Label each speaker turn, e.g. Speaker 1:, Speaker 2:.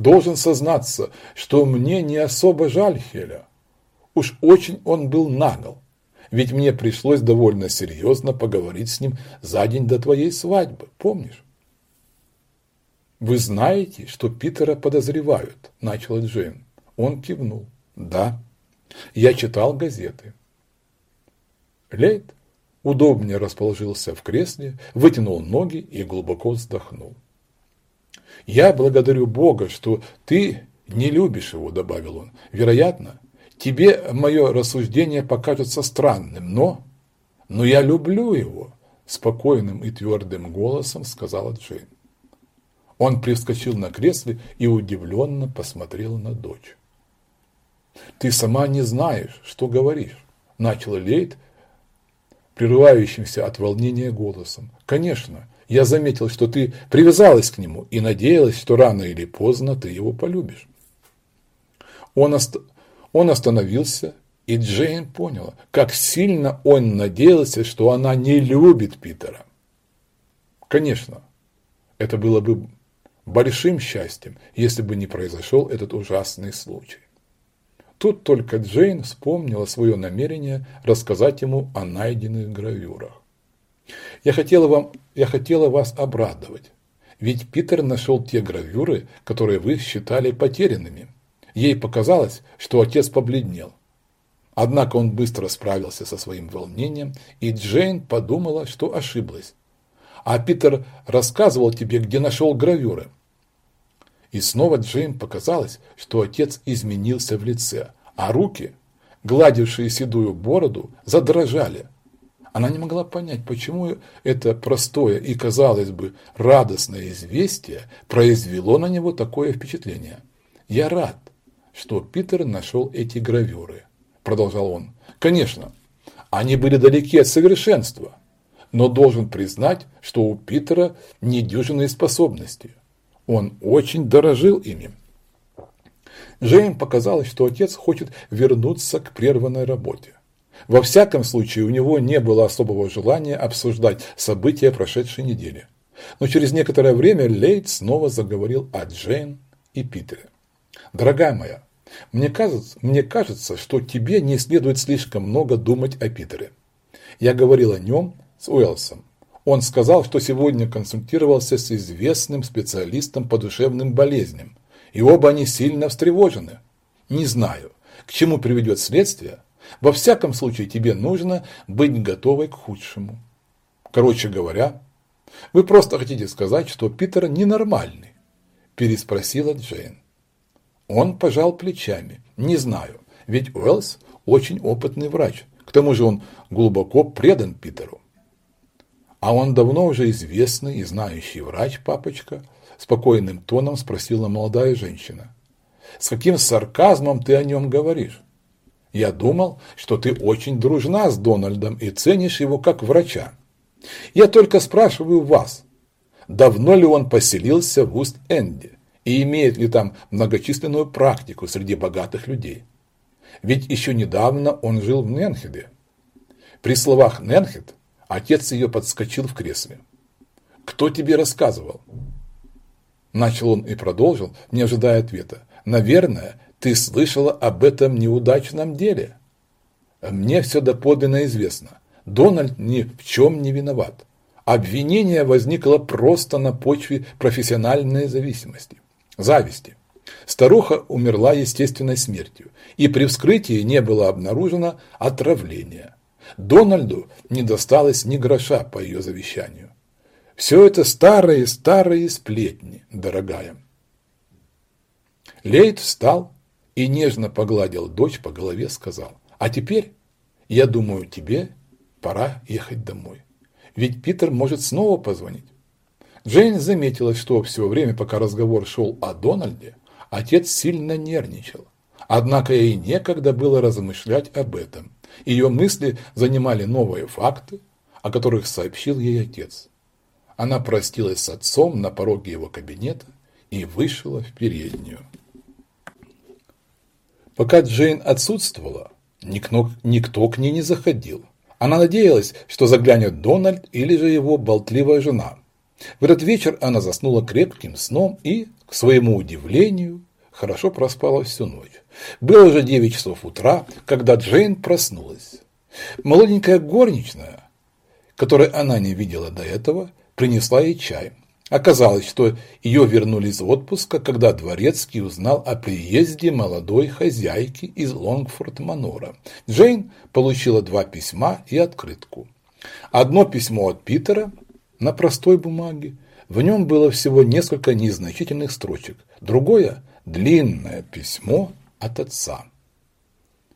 Speaker 1: Должен сознаться, что мне не особо жаль Хеля. Уж очень он был нагл, ведь мне пришлось довольно серьезно поговорить с ним за день до твоей свадьбы, помнишь? «Вы знаете, что Питера подозревают?» – начала Джейн. Он кивнул. «Да, я читал газеты». Лейт удобнее расположился в кресле, вытянул ноги и глубоко вздохнул. «Я благодарю Бога, что ты не любишь его», – добавил он. «Вероятно, тебе мое рассуждение покажется странным, но...» «Но я люблю его», – спокойным и твердым голосом сказала Джейн. Он привскочил на кресле и удивленно посмотрел на дочь. «Ты сама не знаешь, что говоришь», – начал Лейт, прерывающимся от волнения голосом. «Конечно, я заметил, что ты привязалась к нему и надеялась, что рано или поздно ты его полюбишь». Он, ост... он остановился, и Джейн поняла, как сильно он надеялся, что она не любит Питера. Конечно, это было бы большим счастьем, если бы не произошел этот ужасный случай. Тут только Джейн вспомнила свое намерение рассказать ему о найденных гравюрах. Я хотела, вам, я хотела вас обрадовать, ведь Питер нашел те гравюры, которые вы считали потерянными. Ей показалось, что отец побледнел. Однако он быстро справился со своим волнением, и Джейн подумала, что ошиблась. А Питер рассказывал тебе, где нашел гравюры. И снова Джейн показалось, что отец изменился в лице, а руки, гладившие седую бороду, задрожали. Она не могла понять, почему это простое и, казалось бы, радостное известие произвело на него такое впечатление. «Я рад, что Питер нашел эти гравюры», – продолжал он. «Конечно, они были далеки от совершенства, но должен признать, что у Питера недюжинные способности. Он очень дорожил ими. Джейн показалось, что отец хочет вернуться к прерванной работе. Во всяком случае, у него не было особого желания обсуждать события прошедшей недели. Но через некоторое время Лейт снова заговорил о Джейн и Питере. «Дорогая моя, мне кажется, мне кажется, что тебе не следует слишком много думать о Питере. Я говорил о нем с Уэлсом. Он сказал, что сегодня консультировался с известным специалистом по душевным болезням, и оба они сильно встревожены. Не знаю, к чему приведет следствие. Во всяком случае, тебе нужно быть готовой к худшему. Короче говоря, вы просто хотите сказать, что Питер ненормальный? Переспросила Джейн. Он пожал плечами. Не знаю, ведь Уэллс очень опытный врач. К тому же он глубоко предан Питеру. «А он давно уже известный и знающий врач, папочка?» – спокойным тоном спросила молодая женщина. «С каким сарказмом ты о нем говоришь? Я думал, что ты очень дружна с Дональдом и ценишь его как врача. Я только спрашиваю вас, давно ли он поселился в Уст-Энде и имеет ли там многочисленную практику среди богатых людей? Ведь еще недавно он жил в Ненхеде. При словах «Ненхед» Отец ее подскочил в кресле. «Кто тебе рассказывал?» Начал он и продолжил, не ожидая ответа. «Наверное, ты слышала об этом неудачном деле?» «Мне все доподлинно известно. Дональд ни в чем не виноват. Обвинение возникло просто на почве профессиональной зависимости, зависти. Старуха умерла естественной смертью, и при вскрытии не было обнаружено отравления. Дональду не досталось ни гроша по ее завещанию. Все это старые-старые сплетни, дорогая. Лейт встал и нежно погладил дочь по голове, сказал, «А теперь, я думаю, тебе пора ехать домой. Ведь Питер может снова позвонить». Джейн заметила, что все время, пока разговор шел о Дональде, отец сильно нервничал. Однако ей некогда было размышлять об этом. Ее мысли занимали новые факты, о которых сообщил ей отец. Она простилась с отцом на пороге его кабинета и вышла в переднюю. Пока Джейн отсутствовала, никто, никто к ней не заходил. Она надеялась, что заглянет Дональд или же его болтливая жена. В этот вечер она заснула крепким сном и, к своему удивлению, хорошо проспала всю ночь. Было уже 9 часов утра, когда Джейн проснулась. Молоденькая горничная, которой она не видела до этого, принесла ей чай. Оказалось, что ее вернули из отпуска, когда Дворецкий узнал о приезде молодой хозяйки из Лонгфорд-Манора. Джейн получила два письма и открытку. Одно письмо от Питера на простой бумаге. В нем было всего несколько незначительных строчек. Другое – длинное письмо от отца.